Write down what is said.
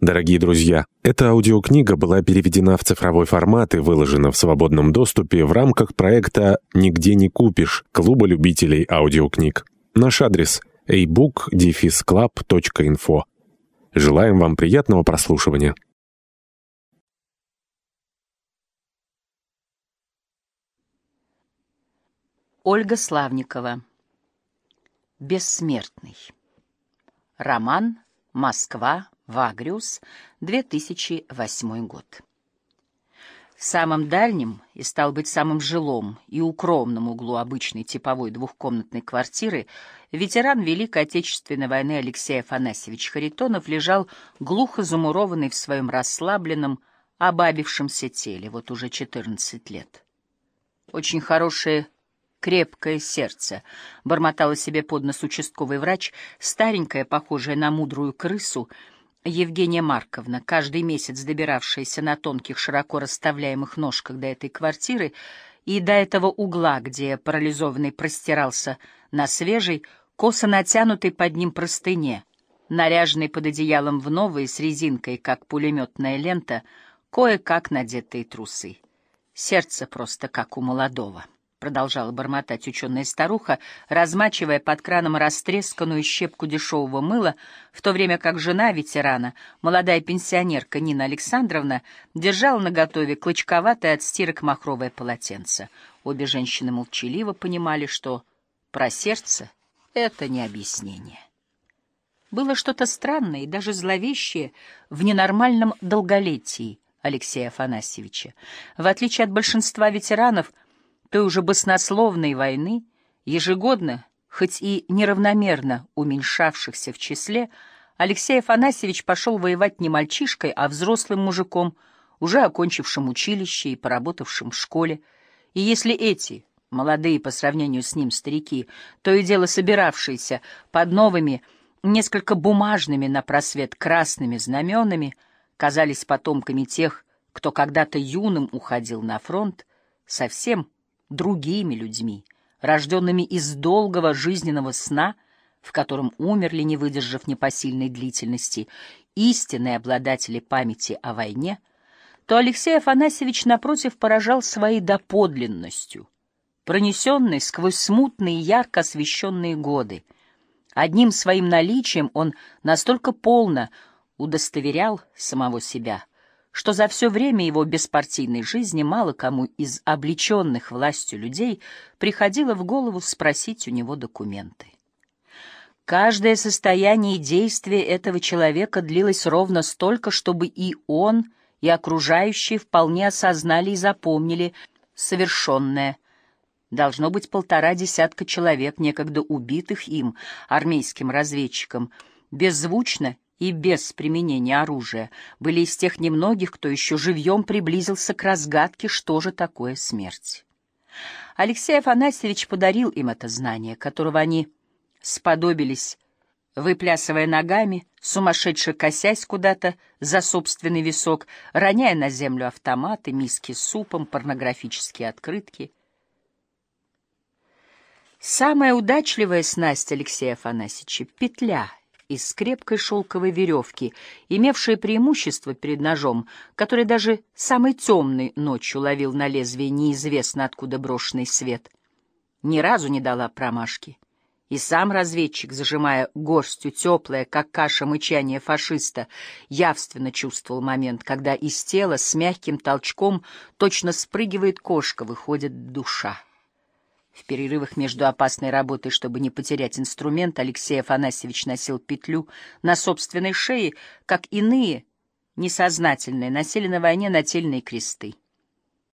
Дорогие друзья, эта аудиокнига была переведена в цифровой формат и выложена в свободном доступе в рамках проекта «Нигде не купишь» Клуба любителей аудиокниг. Наш адрес – ebook-club.info. Желаем вам приятного прослушивания. Ольга Славникова. Бессмертный. Роман «Москва. Вагриус. 2008 год». В самом дальнем и, стал быть, самом жилом и укромном углу обычной типовой двухкомнатной квартиры ветеран Великой Отечественной войны Алексей Афанасьевич Харитонов лежал глухо замурованный в своем расслабленном, обабившемся теле, вот уже 14 лет. Очень хорошее крепкое сердце, — бормотала себе под нос участковый врач, старенькая, похожая на мудрую крысу, Евгения Марковна, каждый месяц добиравшаяся на тонких, широко расставляемых ножках до этой квартиры и до этого угла, где парализованный простирался на свежей, косо натянутой под ним простыне, наряженной под одеялом в новые с резинкой, как пулеметная лента, кое-как надетые трусы. Сердце просто как у молодого. — продолжала бормотать ученая старуха, размачивая под краном растресканную щепку дешевого мыла, в то время как жена ветерана, молодая пенсионерка Нина Александровна, держала наготове клочковатое от стирок махровое полотенце. Обе женщины молчаливо понимали, что про сердце это не объяснение. Было что-то странное и даже зловещее в ненормальном долголетии Алексея Афанасьевича. В отличие от большинства ветеранов — той уже баснословной войны, ежегодно, хоть и неравномерно уменьшавшихся в числе, Алексей Афанасьевич пошел воевать не мальчишкой, а взрослым мужиком, уже окончившим училище и поработавшим в школе. И если эти, молодые по сравнению с ним старики, то и дело собиравшиеся под новыми, несколько бумажными на просвет красными знаменами, казались потомками тех, кто когда-то юным уходил на фронт, совсем другими людьми, рожденными из долгого жизненного сна, в котором умерли, не выдержав непосильной длительности, истинные обладатели памяти о войне, то Алексей Афанасьевич, напротив, поражал своей доподлинностью, пронесенной сквозь смутные ярко освещенные годы. Одним своим наличием он настолько полно удостоверял самого себя — что за все время его беспартийной жизни мало кому из облеченных властью людей приходило в голову спросить у него документы. Каждое состояние и действие этого человека длилось ровно столько, чтобы и он, и окружающие вполне осознали и запомнили совершенное. Должно быть полтора десятка человек, некогда убитых им, армейским разведчиком, беззвучно и без применения оружия, были из тех немногих, кто еще живьем приблизился к разгадке, что же такое смерть. Алексей Афанасьевич подарил им это знание, которого они сподобились, выплясывая ногами, сумасшедше косясь куда-то за собственный висок, роняя на землю автоматы, миски с супом, порнографические открытки. Самая удачливая снасть Алексея Афанасьевича — петля — из крепкой шелковой веревки, имевшая преимущество перед ножом, который даже самый темный ночью ловил на лезвие неизвестно откуда брошенный свет. Ни разу не дала промашки. И сам разведчик, зажимая горстью теплое, как каша мычания фашиста, явственно чувствовал момент, когда из тела с мягким толчком точно спрыгивает кошка, выходит душа. В перерывах между опасной работой, чтобы не потерять инструмент, Алексей Афанасьевич носил петлю на собственной шее, как иные, несознательные, носили на войне нательные кресты.